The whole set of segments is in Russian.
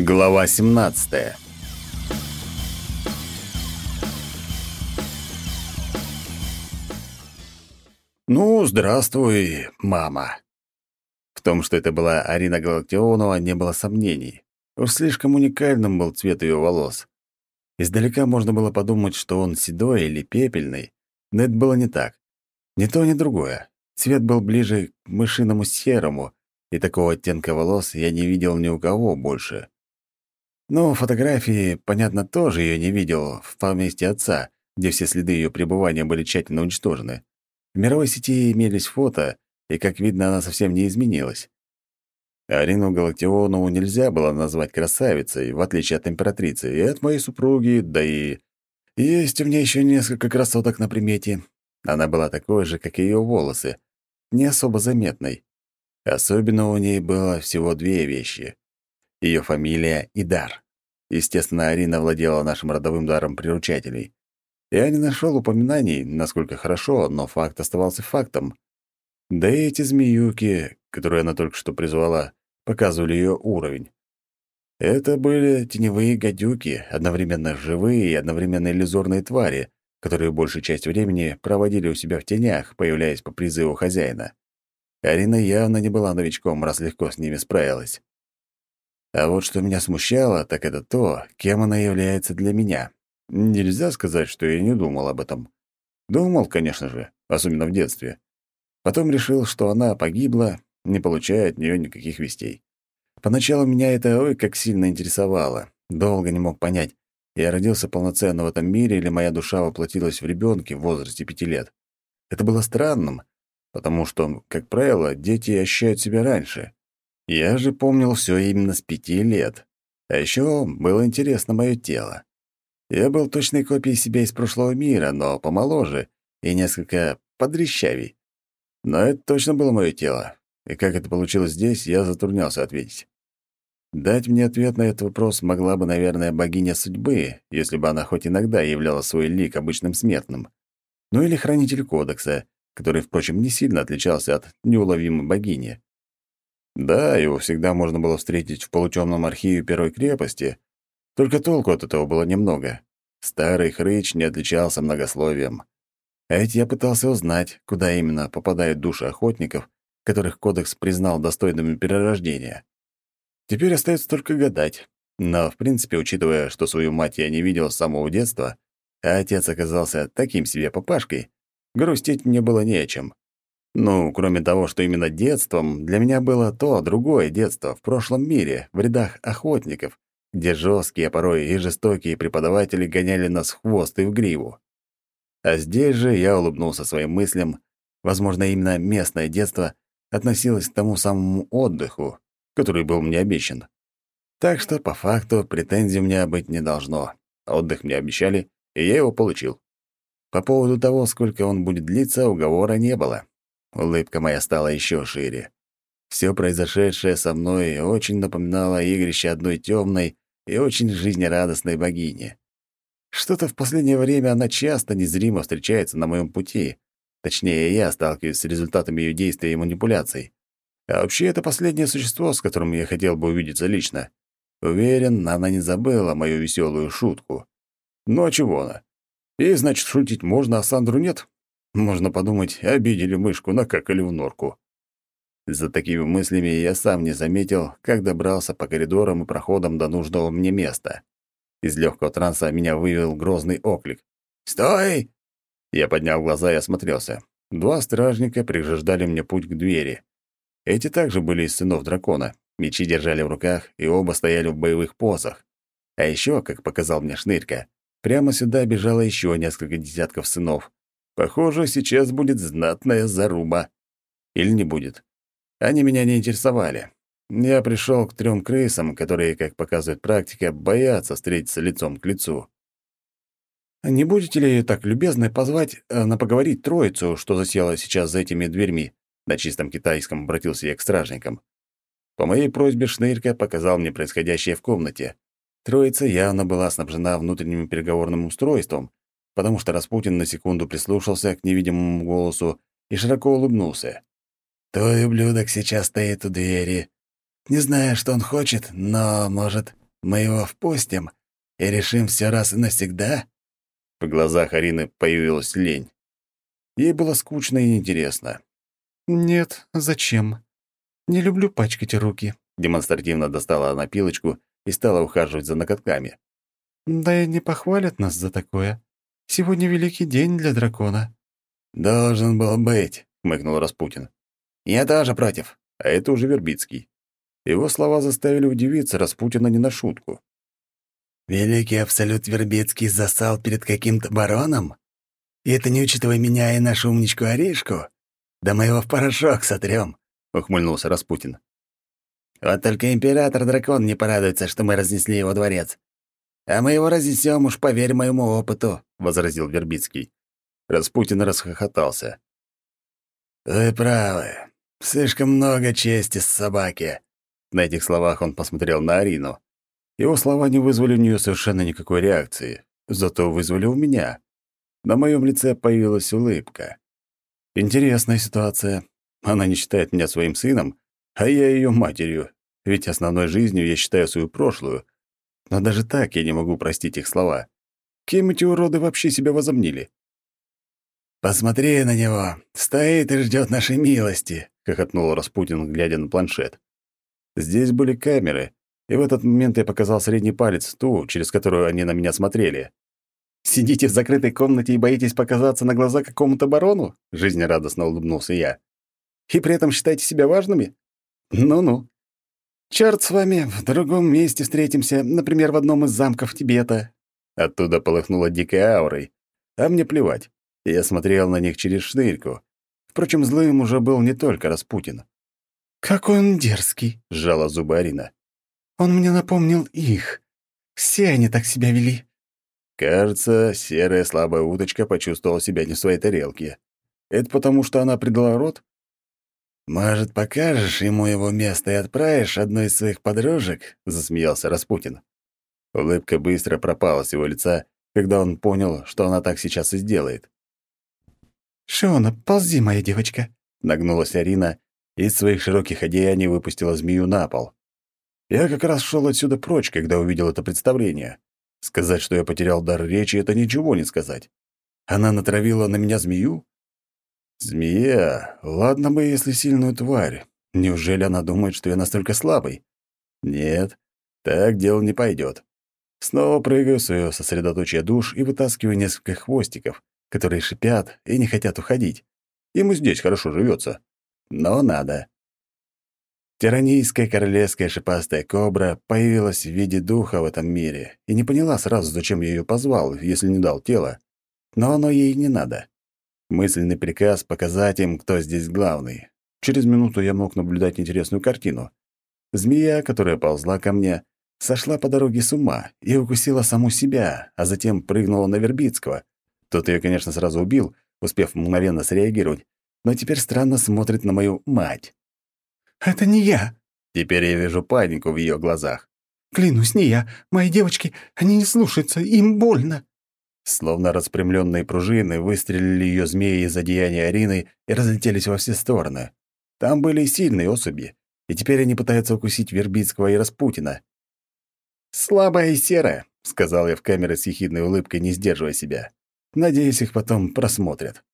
Глава 17. Ну, здравствуй, мама. В том, что это была Арина Галактионова, не было сомнений. Уж слишком уникальным был цвет ее волос. Издалека можно было подумать, что он седой или пепельный, но это было не так. Ни то, ни другое. Цвет был ближе к мышиному серому, и такого оттенка волос я не видел ни у кого больше. Но фотографии, понятно, тоже ее не видел в поместье отца, где все следы ее пребывания были тщательно уничтожены. В мировой сети имелись фото, и, как видно, она совсем не изменилась. Арину Галактионову нельзя было назвать красавицей, в отличие от императрицы, и от моей супруги, да и... Есть у меня еще несколько красоток на примете. Она была такой же, как и ее волосы, не особо заметной. Особенно у ней было всего две вещи ее фамилия и дар. Естественно, Арина владела нашим родовым даром приручателей. Я не нашел упоминаний, насколько хорошо, но факт оставался фактом. Да и эти змеюки, которые она только что призвала, показывали ее уровень. Это были теневые гадюки, одновременно живые и одновременно иллюзорные твари, которые большую часть времени проводили у себя в тенях, появляясь по призыву хозяина. Арина явно не была новичком, раз легко с ними справилась. А вот что меня смущало, так это то, кем она является для меня. Нельзя сказать, что я не думал об этом. Думал, конечно же, особенно в детстве. Потом решил, что она погибла, не получая от нее никаких вестей. Поначалу меня это ой как сильно интересовало. Долго не мог понять, я родился полноценно в этом мире или моя душа воплотилась в ребенке в возрасте пяти лет. Это было странным, потому что, как правило, дети ощущают себя раньше. Я же помнил все именно с пяти лет. А еще было интересно мое тело. Я был точной копией себя из прошлого мира, но помоложе и несколько подрещавей. Но это точно было мое тело. И как это получилось здесь, я затруднялся ответить. Дать мне ответ на этот вопрос могла бы, наверное, богиня судьбы, если бы она хоть иногда являла свой лик обычным смертным. Ну или хранитель кодекса, который, впрочем, не сильно отличался от неуловимой богини. Да, его всегда можно было встретить в полутемном архиве Первой крепости, только толку от этого было немного. Старый хрыч не отличался многословием. А ведь я пытался узнать, куда именно попадают души охотников, которых кодекс признал достойными перерождения. Теперь остается только гадать. Но, в принципе, учитывая, что свою мать я не видел с самого детства, а отец оказался таким себе папашкой, грустить мне было не о чем. Ну, кроме того, что именно детством, для меня было то другое детство в прошлом мире, в рядах охотников, где жесткие, а порой и жестокие преподаватели гоняли нас в хвост и в гриву. А здесь же я улыбнулся своим мыслям. Возможно, именно местное детство относилось к тому самому отдыху, который был мне обещан. Так что, по факту, претензий у меня быть не должно. Отдых мне обещали, и я его получил. По поводу того, сколько он будет длиться, уговора не было. Улыбка моя стала еще шире. Все произошедшее со мной очень напоминало игрище одной темной и очень жизнерадостной богини. Что-то в последнее время она часто незримо встречается на моем пути. Точнее, я сталкиваюсь с результатами ее действий и манипуляций. А вообще, это последнее существо, с которым я хотел бы увидеться лично. Уверен, она не забыла мою веселую шутку. Ну а чего она? И значит, шутить можно, а Сандру нет? Можно подумать, обидели мышку, накакали в норку. За такими мыслями я сам не заметил, как добрался по коридорам и проходам до нужного мне места. Из легкого транса меня вывел грозный оклик. «Стой!» Я поднял глаза и осмотрелся. Два стражника преграждали мне путь к двери. Эти также были из сынов дракона. Мечи держали в руках, и оба стояли в боевых позах. А еще, как показал мне Шнырька, прямо сюда бежало еще несколько десятков сынов. Похоже, сейчас будет знатная заруба. Или не будет. Они меня не интересовали. Я пришел к трем крысам, которые, как показывает практика, боятся встретиться лицом к лицу. «Не будете ли так любезны позвать э, на поговорить троицу, что засела сейчас за этими дверьми?» На чистом китайском обратился я к стражникам. По моей просьбе Шнырька показал мне происходящее в комнате. Троица явно была снабжена внутренним переговорным устройством, потому что Распутин на секунду прислушался к невидимому голосу и широко улыбнулся. «Твой ублюдок сейчас стоит у двери. Не знаю, что он хочет, но, может, мы его впустим и решим все раз и навсегда?» В глазах Арины появилась лень. Ей было скучно и неинтересно. «Нет, зачем? Не люблю пачкать руки», — демонстративно достала она пилочку и стала ухаживать за ноготками. «Да и не похвалят нас за такое. Сегодня великий день для дракона». «Должен был быть», — хмыкнул Распутин. «Я тоже против». А это уже Вербицкий. Его слова заставили удивиться Распутина не на шутку. «Великий Абсолют Вербицкий засал перед каким-то бароном? И это не учитывая меня и нашу умничку Аришку? Да мы его в порошок сотрем», — ухмыльнулся Распутин. «Вот только император-дракон не порадуется, что мы разнесли его дворец. А мы его разнесем, уж поверь моему опыту», — возразил Вербицкий. Распутин расхохотался. «Вы правы. Слишком много чести с собаки». На этих словах он посмотрел на Арину. Его слова не вызвали у нее совершенно никакой реакции, зато вызвали у меня. На моем лице появилась улыбка. Интересная ситуация. Она не считает меня своим сыном, а я ее матерью, ведь основной жизнью я считаю свою прошлую. Но даже так я не могу простить их слова. Кем эти уроды вообще себя возомнили? «Посмотри на него, стоит и ждет нашей милости», — хохотнул Распутин, глядя на планшет. Здесь были камеры, и в этот момент я показал средний палец, ту, через которую они на меня смотрели. «Сидите в закрытой комнате и боитесь показаться на глаза какому-то барону?» — жизнерадостно улыбнулся я. «И при этом считаете себя важными? Ну-ну. Чёрт с вами, в другом месте встретимся, например, в одном из замков Тибета». Оттуда полыхнуло дикой аурой. А мне плевать. Я смотрел на них через шнырьку. Впрочем, злым уже был не только Распутин. «Какой он дерзкий!» — сжала зубы Арина. «Он мне напомнил их. Все они так себя вели». Кажется, серая слабая уточка почувствовала себя не в своей тарелке. Это потому, что она предала рот? «Может, покажешь ему его место и отправишь одной из своих подружек?» — засмеялся Распутин. Улыбка быстро пропала с его лица, когда он понял, что она так сейчас и сделает. «Шиона, ползи, моя девочка!» Нагнулась Арина и из своих широких одеяний выпустила змею на пол. Я как раз шел отсюда прочь, когда увидел это представление. Сказать, что я потерял дар речи, это ничего не сказать. Она натравила на меня змею? Змея, ладно бы, если сильную тварь. Неужели она думает, что я настолько слабый? Нет, так дело не пойдет. Снова прыгаю свое сосредоточие душ и вытаскиваю несколько хвостиков, которые шипят и не хотят уходить. Ему здесь хорошо живется. Но надо. Тиранийская королевская шипастая кобра появилась в виде духа в этом мире и не поняла сразу, зачем я ее позвал, если не дал тело. Но оно ей не надо. Мысленный приказ показать им, кто здесь главный. Через минуту я мог наблюдать интересную картину. Змея, которая ползла ко мне, сошла по дороге с ума и укусила саму себя, а затем прыгнула на Вербицкого, тот ее, конечно, сразу убил, успев мгновенно среагировать, но теперь странно смотрит на мою мать. «Это не я!» Теперь я вижу панику в ее глазах. «Клянусь, не я. Мои девочки, они не слушаются, им больно!» Словно распрямленные пружины выстрелили ее змеи из одеяния Арины и разлетелись во все стороны. Там были и сильные особи, и теперь они пытаются укусить Вербицкого и Распутина. «Слабая и серая», — сказал я в камеры с ехидной улыбкой, не сдерживая себя. Надеюсь, их потом просмотрят.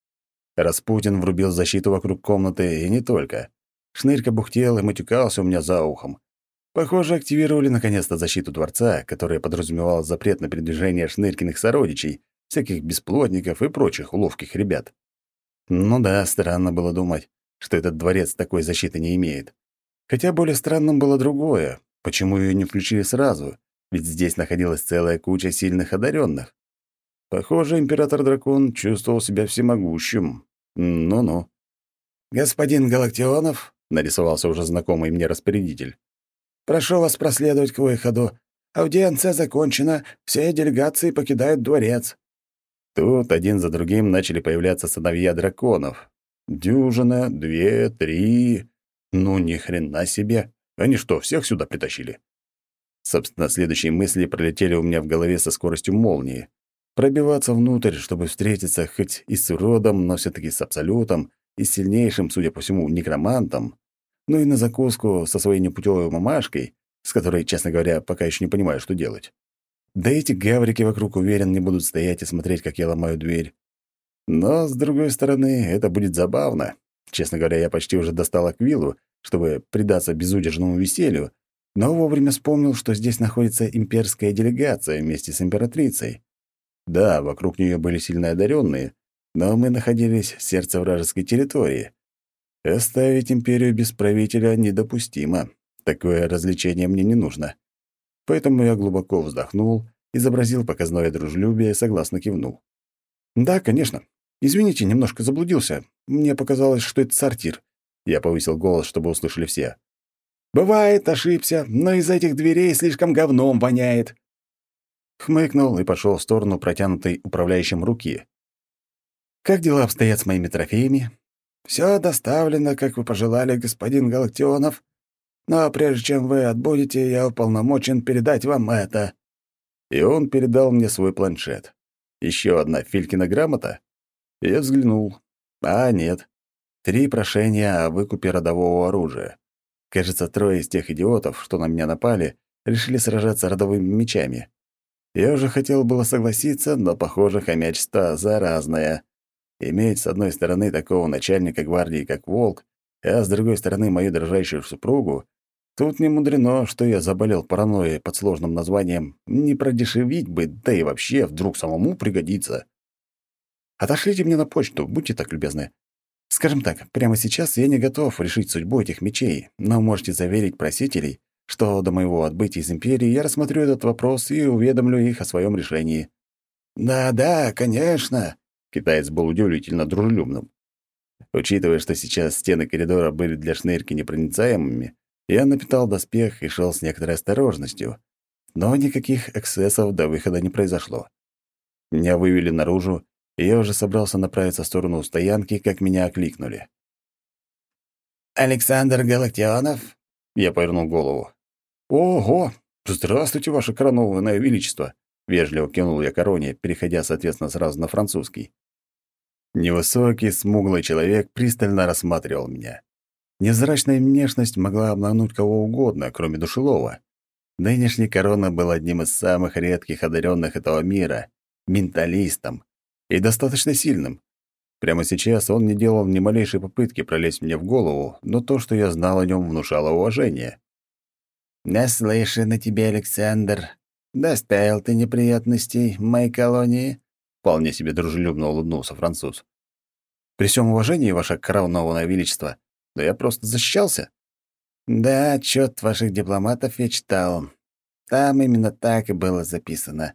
Распутин врубил защиту вокруг комнаты, и не только. Шнырька бухтел и матюкался у меня за ухом. Похоже, активировали наконец-то защиту дворца, которая подразумевала запрет на передвижение шнырькиных сородичей, всяких бесплотников и прочих ловких ребят. Ну да, странно было думать, что этот дворец такой защиты не имеет. Хотя более странным было другое. Почему ее не включили сразу? Ведь здесь находилась целая куча сильных одаренных. Похоже, император-дракон чувствовал себя всемогущим. Ну-ну. «Господин Галактионов», — нарисовался уже знакомый мне распорядитель, «прошу вас проследовать к выходу. Аудиенция закончена, все делегации покидают дворец». Тут один за другим начали появляться сыновья драконов. Дюжина, две, три... Ну, ни хрена себе. Они что, всех сюда притащили? Собственно, следующие мысли пролетели у меня в голове со скоростью молнии. Пробиваться внутрь, чтобы встретиться хоть и с уродом, но все таки с абсолютом, и сильнейшим, судя по всему, некромантом, ну и на закуску со своей непутевой мамашкой, с которой, честно говоря, пока еще не понимаю, что делать. Да эти гаврики вокруг, уверен, не будут стоять и смотреть, как я ломаю дверь. Но, с другой стороны, это будет забавно. Честно говоря, я почти уже достал аквилу, чтобы предаться безудержному веселью, но вовремя вспомнил, что здесь находится имперская делегация вместе с императрицей. Да, вокруг нее были сильно одаренные, но мы находились в сердце вражеской территории. Оставить империю без правителя недопустимо. Такое развлечение мне не нужно. Поэтому я глубоко вздохнул, изобразил показное дружелюбие и согласно кивнул. «Да, конечно. Извините, немножко заблудился. Мне показалось, что это сортир». Я повысил голос, чтобы услышали все. «Бывает, ошибся, но из этих дверей слишком говном воняет». Хмыкнул и пошел в сторону протянутой управляющим руки. «Как дела обстоят с моими трофеями?» «Все доставлено, как вы пожелали, господин Галактионов. Но прежде чем вы отбудете, я уполномочен передать вам это». И он передал мне свой планшет. Еще одна Филькина грамота? Я взглянул. А, нет. Три прошения о выкупе родового оружия. Кажется, трое из тех идиотов, что на меня напали, решили сражаться родовыми мечами. Я уже хотел было согласиться, но, похоже, хомячество заразное. Иметь с одной стороны такого начальника гвардии, как Волк, а с другой стороны мою дрожащую супругу, тут не мудрено, что я заболел паранойей под сложным названием «не продешевить бы, да и вообще вдруг самому пригодится». Отошлите мне на почту, будьте так любезны. Скажем так, прямо сейчас я не готов решить судьбу этих мечей, но можете заверить просителей, что до моего отбытия из Империи я рассмотрю этот вопрос и уведомлю их о своем решении. «Да-да, конечно», — китаец был удивительно дружелюбным. Учитывая, что сейчас стены коридора были для шнырки непроницаемыми, я напитал доспех и шел с некоторой осторожностью. Но никаких эксцессов до выхода не произошло. Меня вывели наружу, и я уже собрался направиться в сторону стоянки, как меня окликнули. «Александр Галактионов?» Я повернул голову. «Ого! Здравствуйте, ваше коронованное величество!» Вежливо кивнул я короне, переходя, соответственно, сразу на французский. Невысокий, смуглый человек пристально рассматривал меня. Невзрачная внешность могла обмануть кого угодно, кроме душелова. Нынешний корона был одним из самых редких одаренных этого мира, менталистом, и достаточно сильным. Прямо сейчас он не делал ни малейшей попытки пролезть мне в голову, но то, что я знал о нем, внушало уважение. «Наслышан о тебе, Александр. Доставил ты неприятностей в моей колонии?» Вполне себе дружелюбно улыбнулся француз. «При всем уважении, ваше коронованное величество, да я просто защищался». «Да, отчет ваших дипломатов я читал. Там именно так и было записано.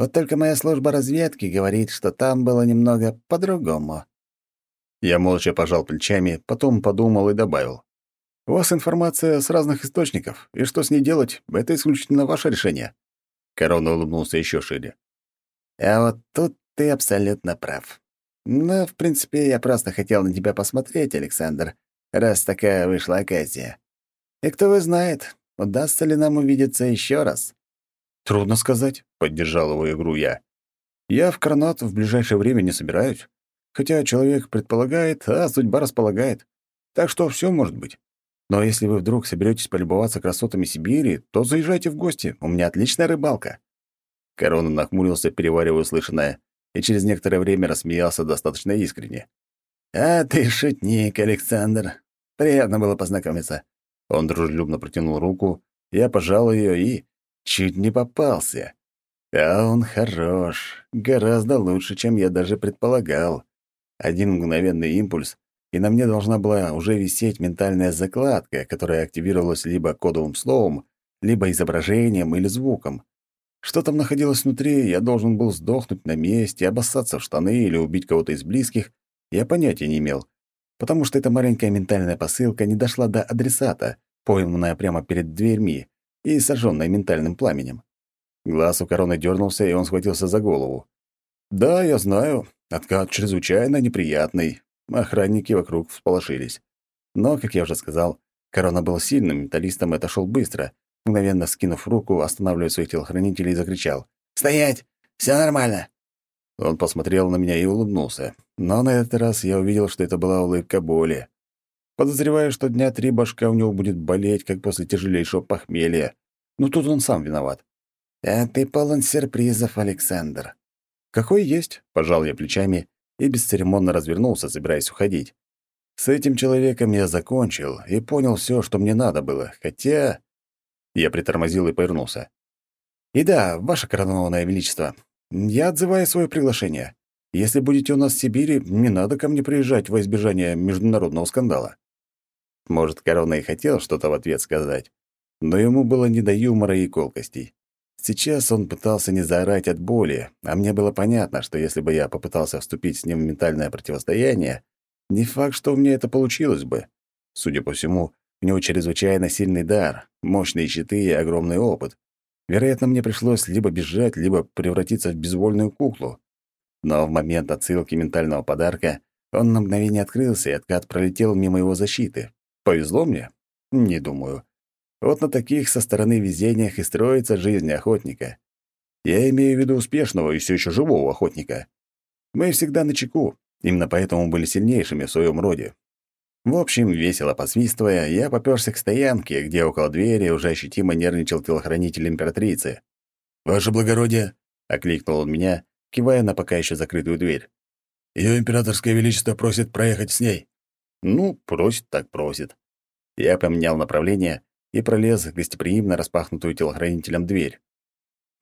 Вот только моя служба разведки говорит, что там было немного по-другому». Я молча пожал плечами, потом подумал и добавил. «У вас информация с разных источников, и что с ней делать, это исключительно ваше решение». Корона улыбнулся еще шире. «А вот тут ты абсолютно прав. Но, в принципе, я просто хотел на тебя посмотреть, Александр, раз такая вышла оказия. И кто его знает, удастся ли нам увидеться еще раз». «Трудно сказать», — поддержал его игру я. «Я в Коронат в ближайшее время не собираюсь. Хотя человек предполагает, а судьба располагает. Так что все может быть. Но если вы вдруг соберетесь полюбоваться красотами Сибири, то заезжайте в гости, у меня отличная рыбалка». Корона нахмурился, переваривая услышанное, и через некоторое время рассмеялся достаточно искренне. «А ты шутник, Александр. Приятно было познакомиться». Он дружелюбно протянул руку, я пожал ее и Чуть не попался. А он хорош, гораздо лучше, чем я даже предполагал. Один мгновенный импульс, и на мне должна была уже висеть ментальная закладка, которая активировалась либо кодовым словом, либо изображением или звуком. Что там находилось внутри, я должен был сдохнуть на месте, обоссаться в штаны или убить кого-то из близких, я понятия не имел, потому что эта маленькая ментальная посылка не дошла до адресата, пойманная прямо перед дверьми, и сожженная ментальным пламенем. Глаз у короны дернулся, и он схватился за голову. «Да, я знаю, откат чрезвычайно неприятный». Охранники вокруг всполошились. Но, как я уже сказал, корона был сильным металлистом и отошел быстро, мгновенно скинув руку, останавливая своих телохранителей, и закричал. «Стоять! Все нормально!» Он посмотрел на меня и улыбнулся. Но на этот раз я увидел, что это была улыбка боли. Подозреваю, что дня три башка у него будет болеть, как после тяжелейшего похмелья. Но тут он сам виноват. «А ты полон сюрпризов, Александр». «Какой есть?» — пожал я плечами и бесцеремонно развернулся, собираясь уходить. С этим человеком я закончил и понял все, что мне надо было, хотя... Я притормозил и повернулся. «И да, ваше коронованное величество, я отзываю свое приглашение. Если будете у нас в Сибири, не надо ко мне приезжать во избежание международного скандала». Может, корона и хотел что-то в ответ сказать, но ему было не до юмора и колкостей. Сейчас он пытался не заорать от боли, а мне было понятно, что если бы я попытался вступить с ним в ментальное противостояние, не факт, что у меня это получилось бы. Судя по всему, у него чрезвычайно сильный дар, мощные щиты и огромный опыт. Вероятно, мне пришлось либо бежать, либо превратиться в безвольную куклу. Но в момент отсылки ментального подарка он на мгновение открылся, и откат пролетел мимо его защиты. Повезло мне? Не думаю. Вот на таких со стороны везениях и строится жизнь охотника. Я имею в виду успешного и все еще живого охотника. Мы всегда на чеку, Именно поэтому были сильнейшими в своем роде. В общем, весело посвистывая, я попёрся к стоянке, где около двери уже ощутимо нервничал телохранитель императрицы. «Ваше благородие!» — окликнул он меня, кивая на пока еще закрытую дверь. «Её императорское величество просит проехать с ней». «Ну, просит так просит». Я поменял направление и пролез в гостеприимно распахнутую телохранителем дверь.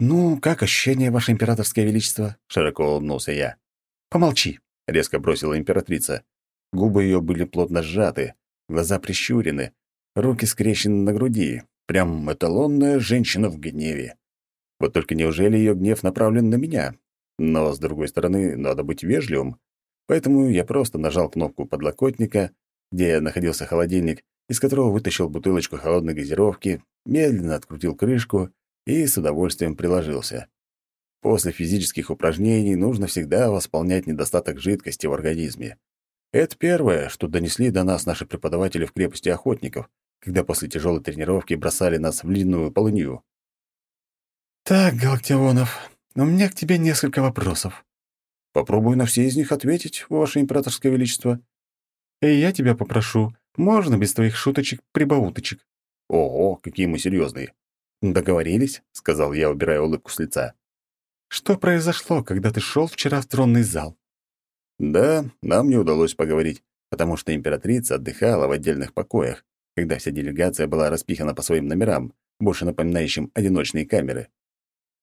«Ну, как ощущение, ваше императорское величество?» — широко улыбнулся я. «Помолчи», резко бросила императрица. Губы ее были плотно сжаты, глаза прищурены, руки скрещены на груди. Прям эталонная женщина в гневе. Вот только неужели ее гнев направлен на меня? Но, с другой стороны, надо быть вежливым. Поэтому я просто нажал кнопку подлокотника, где находился холодильник, из которого вытащил бутылочку холодной газировки, медленно открутил крышку и с удовольствием приложился. После физических упражнений нужно всегда восполнять недостаток жидкости в организме. Это первое, что донесли до нас наши преподаватели в крепости охотников, когда после тяжелой тренировки бросали нас в длинную полынью. «Так, Галактионов, у меня к тебе несколько вопросов». «Попробую на все из них ответить, Ваше Императорское Величество». «И я тебя попрошу, можно без твоих шуточек-прибауточек?» «Ого, какие мы серьезные. «Договорились?» — сказал я, убирая улыбку с лица. Что произошло, когда ты шел вчера в тронный зал? Да, нам не удалось поговорить, потому что императрица отдыхала в отдельных покоях, когда вся делегация была распихана по своим номерам, больше напоминающим одиночные камеры.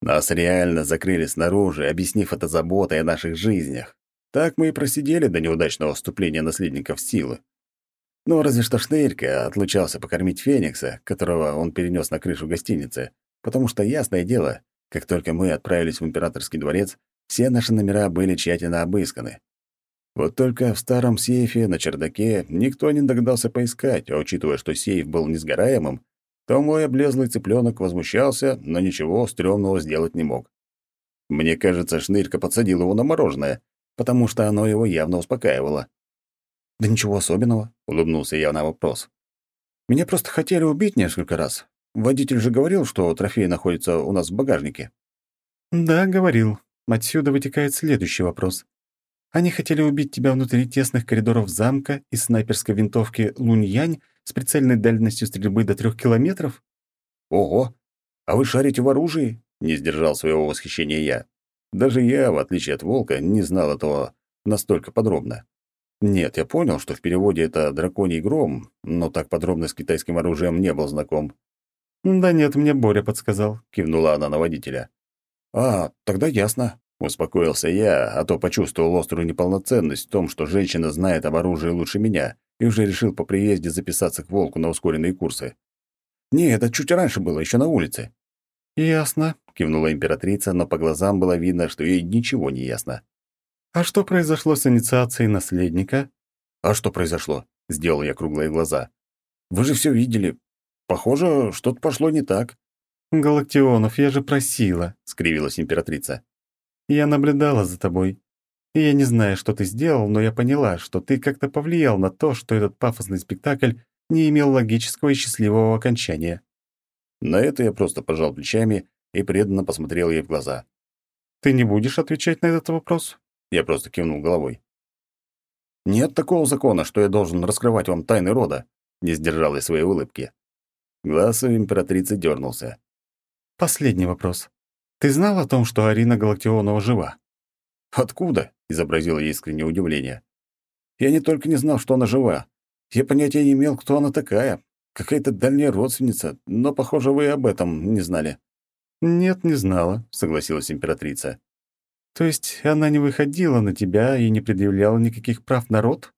Нас реально закрыли снаружи, объяснив это заботой о наших жизнях. Так мы и просидели до неудачного вступления наследников силы. Ну, разве что Шнырька отлучался покормить Феникса, которого он перенес на крышу гостиницы, потому что, ясное дело, как только мы отправились в императорский дворец, все наши номера были тщательно обысканы. Вот только в старом сейфе на чердаке никто не догадался поискать, а учитывая, что сейф был несгораемым, то мой облезлый цыпленок возмущался, но ничего стрёмного сделать не мог. Мне кажется, Шнырька подсадил его на мороженое, потому что оно его явно успокаивало. «Да ничего особенного», — улыбнулся я на вопрос. «Меня просто хотели убить несколько раз, Водитель же говорил, что трофей находится у нас в багажнике. Да, говорил. Отсюда вытекает следующий вопрос. Они хотели убить тебя внутри тесных коридоров замка из снайперской винтовки Луньянь с прицельной дальностью стрельбы до трех километров? Ого! А вы шарите в оружии? Не сдержал своего восхищения я. Даже я, в отличие от волка, не знал этого настолько подробно. Нет, я понял, что в переводе это «драконий гром», но так подробно с китайским оружием не был знаком. «Да нет, мне Боря подсказал», — кивнула она на водителя. «А, тогда ясно», — успокоился я, а то почувствовал острую неполноценность в том, что женщина знает об оружии лучше меня, и уже решил по приезде записаться к Волку на ускоренные курсы. «Не, это чуть раньше было, еще на улице». «Ясно», — кивнула императрица, но по глазам было видно, что ей ничего не ясно. «А что произошло с инициацией наследника?» «А что произошло?» — сделал я круглые глаза. «Вы же все видели. Похоже, что-то пошло не так. «Галактионов, я же просила», — скривилась императрица. «Я наблюдала за тобой. И я не знаю, что ты сделал, но я поняла, что ты как-то повлиял на то, что этот пафосный спектакль не имел логического и счастливого окончания». На это я просто пожал плечами и преданно посмотрел ей в глаза. «Ты не будешь отвечать на этот вопрос?» Я просто кивнул головой. Нет такого закона, что я должен раскрывать вам тайны рода», — не сдержал я своей улыбки. Глаз у императрицы дернулся. «Последний вопрос. Ты знал о том, что Арина Галактионова жива?» «Откуда?» — изобразил я искреннее удивление. «Я не только не знал, что она жива. Я понятия не имел, кто она такая. Какая-то дальняя родственница, но, похоже, вы об этом не знали». «Нет, не знала», — согласилась императрица. «То есть она не выходила на тебя и не предъявляла никаких прав на род?»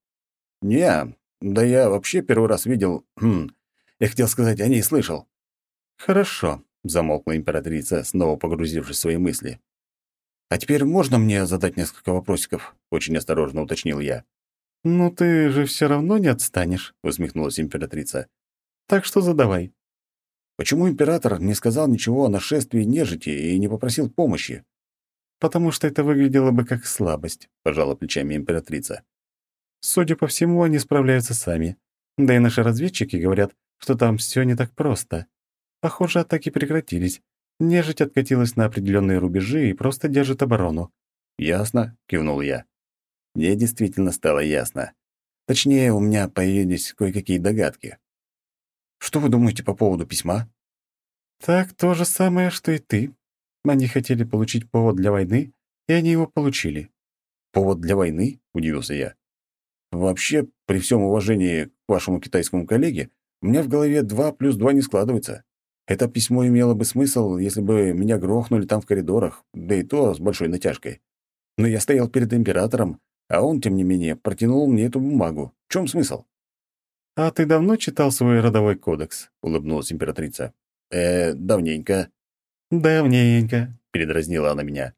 «Не, да я вообще первый раз видел... Хм, я хотел сказать, о ней слышал». «Хорошо», — замолкла императрица, снова погрузившись в свои мысли. «А теперь можно мне задать несколько вопросиков?» — очень осторожно уточнил я. «Ну ты же все равно не отстанешь», — усмехнулась императрица. «Так что задавай». «Почему император не сказал ничего о нашествии нежити и не попросил помощи?» «Потому что это выглядело бы как слабость», — пожала плечами императрица. «Судя по всему, они справляются сами. Да и наши разведчики говорят, что там все не так просто. Похоже, атаки прекратились. Нежить откатилась на определенные рубежи и просто держит оборону». «Ясно», — кивнул я. Мне действительно стало ясно. Точнее, у меня появились кое-какие догадки. «Что вы думаете по поводу письма?» «Так, то же самое, что и ты. Они хотели получить повод для войны, и они его получили». «Повод для войны?» — удивился я. «Вообще, при всем уважении к вашему китайскому коллеге, у меня в голове два плюс два не складывается. Это письмо имело бы смысл, если бы меня грохнули там в коридорах, да и то с большой натяжкой. Но я стоял перед императором, а он, тем не менее, протянул мне эту бумагу. В чем смысл?» «А ты давно читал свой родовой кодекс?» — улыбнулась императрица. «Э, давненько». «Давненько», — передразнила она меня.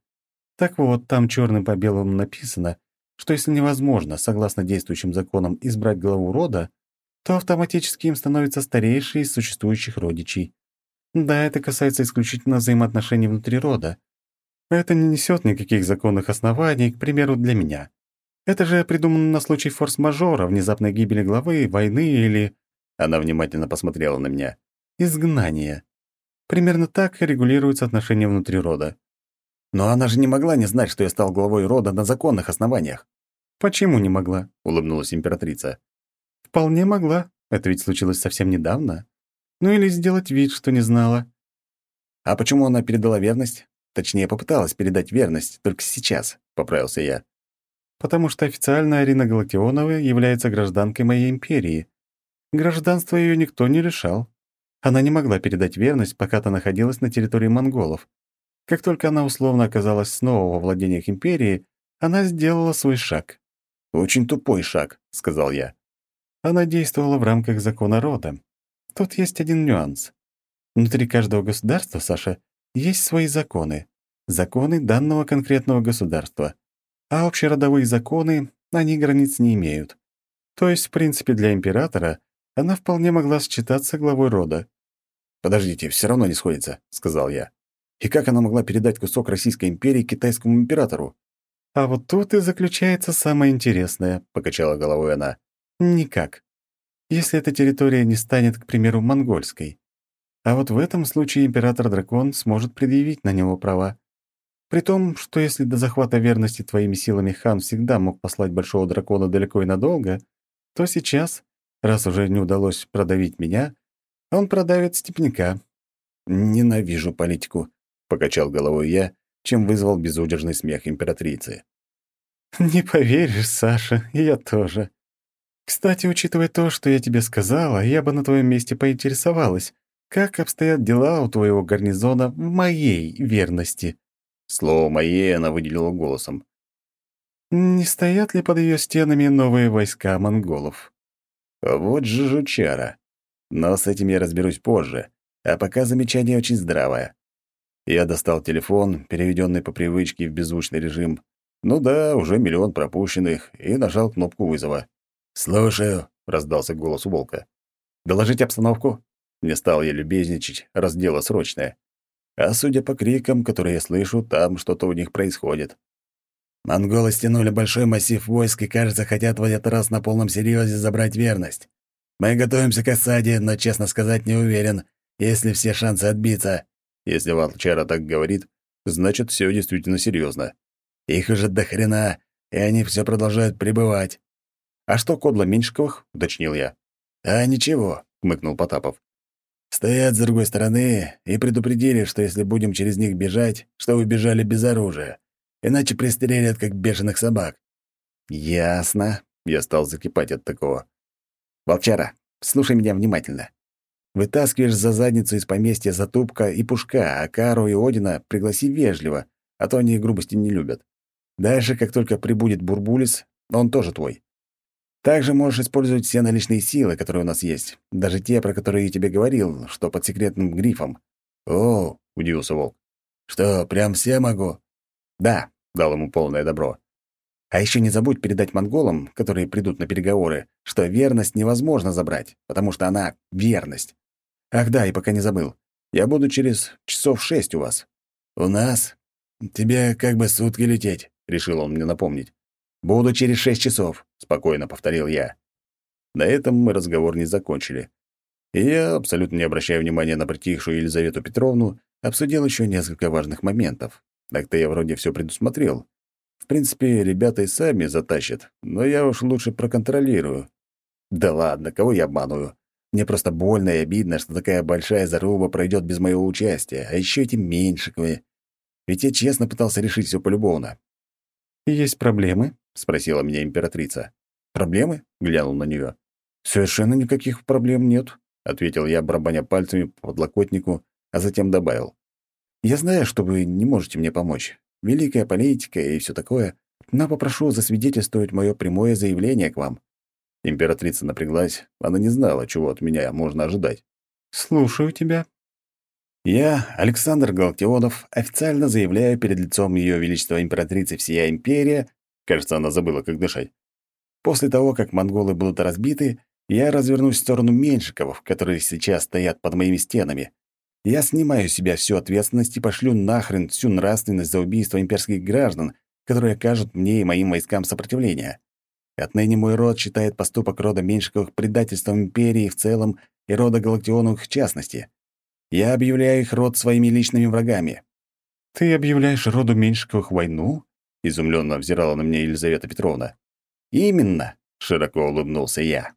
«Так вот, там черным по белому написано, что если невозможно, согласно действующим законам, избрать главу рода, то автоматически им становится старейший из существующих родичей. Да, это касается исключительно взаимоотношений внутри рода. Это не несет никаких законных оснований, к примеру, для меня. Это же придумано на случай форс-мажора, внезапной гибели главы, войны или...» Она внимательно посмотрела на меня. «Изгнание. Примерно так регулируются отношения внутри рода». «Но она же не могла не знать, что я стал главой рода на законных основаниях». «Почему не могла?» — улыбнулась императрица. «Вполне могла. Это ведь случилось совсем недавно. Ну или сделать вид, что не знала». «А почему она передала верность? Точнее, попыталась передать верность, только сейчас», — поправился я потому что официально Арина Галактионова является гражданкой моей империи. Гражданство ее никто не решал. Она не могла передать верность, пока та находилась на территории монголов. Как только она условно оказалась снова во владениях империи, она сделала свой шаг. «Очень тупой шаг», — сказал я. Она действовала в рамках закона рода. Тут есть один нюанс. Внутри каждого государства, Саша, есть свои законы. Законы данного конкретного государства. А общеродовые законы, они границ не имеют. То есть, в принципе, для императора она вполне могла считаться главой рода. «Подождите, все равно не сходится», — сказал я. «И как она могла передать кусок Российской империи китайскому императору?» «А вот тут и заключается самое интересное», — покачала головой она. «Никак. Если эта территория не станет, к примеру, монгольской. А вот в этом случае император-дракон сможет предъявить на него права. При том, что если до захвата верности твоими силами хан всегда мог послать большого дракона далеко и надолго, то сейчас, раз уже не удалось продавить меня, он продавит степняка. «Ненавижу политику», — покачал головой я, чем вызвал безудержный смех императрицы. «Не поверишь, Саша, я тоже. Кстати, учитывая то, что я тебе сказала, я бы на твоем месте поинтересовалась, как обстоят дела у твоего гарнизона в моей верности». Слово «моей» она выделила голосом. «Не стоят ли под ее стенами новые войска монголов?» А вот же жучара. Но с этим я разберусь позже, а пока замечание очень здравое. Я достал телефон, переведенный по привычке в беззвучный режим. Ну да, уже миллион пропущенных, и нажал кнопку вызова. «Слушаю», — раздался голос у волка. «Доложить обстановку?» Не стал я любезничать, раз дело срочное. А судя по крикам, которые я слышу, там что-то у них происходит. Монголы стянули большой массив войск и, кажется, хотят в этот раз на полном серьезе забрать верность. Мы готовимся к осаде, но, честно сказать, не уверен, есть ли все шансы отбиться. Если Валчара так говорит, значит, все действительно серьезно. Их уже до хрена, и они все продолжают пребывать. «А что кодла Меньшиковых?» — уточнил я. «А ничего», — хмыкнул Потапов. «Стоят с другой стороны и предупредили, что если будем через них бежать, что вы бежали без оружия, иначе пристрелят, как бешеных собак». «Ясно», — я стал закипать от такого. «Волчара, слушай меня внимательно. Вытаскиваешь за задницу из поместья Затупка и Пушка, а Кару и Одина пригласи вежливо, а то они грубости не любят. Дальше, как только прибудет Бурбулис, он тоже твой. Также можешь использовать все наличные силы, которые у нас есть, даже те, про которые я тебе говорил, что под секретным грифом. О, удивился Волк. Что, прям все могу? Да, дал ему полное добро. А еще не забудь передать монголам, которые придут на переговоры, что верность невозможно забрать, потому что она — верность. Ах да, и пока не забыл. Я буду через часов шесть у вас. У нас? Тебе как бы сутки лететь, — решил он мне напомнить. «Буду через шесть часов», — спокойно повторил я. На этом мы разговор не закончили. И я, абсолютно не обращая внимания на притихшую Елизавету Петровну, обсудил еще несколько важных моментов. Так-то я вроде все предусмотрел. В принципе, ребята и сами затащат, но я уж лучше проконтролирую. Да ладно, кого я обманываю? Мне просто больно и обидно, что такая большая заруба пройдет без моего участия, а еще эти меньшиковые. Ведь я честно пытался решить все полюбовно. «Есть проблемы?» — спросила меня императрица. «Проблемы?» — глянул на нее. «Совершенно никаких проблем нет», — ответил я, барабаня пальцами по подлокотнику, а затем добавил. «Я знаю, что вы не можете мне помочь. Великая политика и все такое, но попрошу засвидетельствовать мое прямое заявление к вам». Императрица напряглась, она не знала, чего от меня можно ожидать. «Слушаю тебя», я, Александр Галактионов, официально заявляю перед лицом Ее Величества Императрицы всея Империя, кажется, она забыла, как дышать. После того, как монголы будут разбиты, я развернусь в сторону Меньшиковых, которые сейчас стоят под моими стенами. Я снимаю с себя всю ответственность и пошлю нахрен всю нравственность за убийство имперских граждан, которые окажут мне и моим войскам сопротивление. Отныне мой род считает поступок рода Меньшиковых предательством империи в целом и рода Галактионовых в частности. Я объявляю их род своими личными врагами». «Ты объявляешь роду Меньшиковых войну?» — изумленно взирала на меня Елизавета Петровна. «Именно!» — широко улыбнулся я.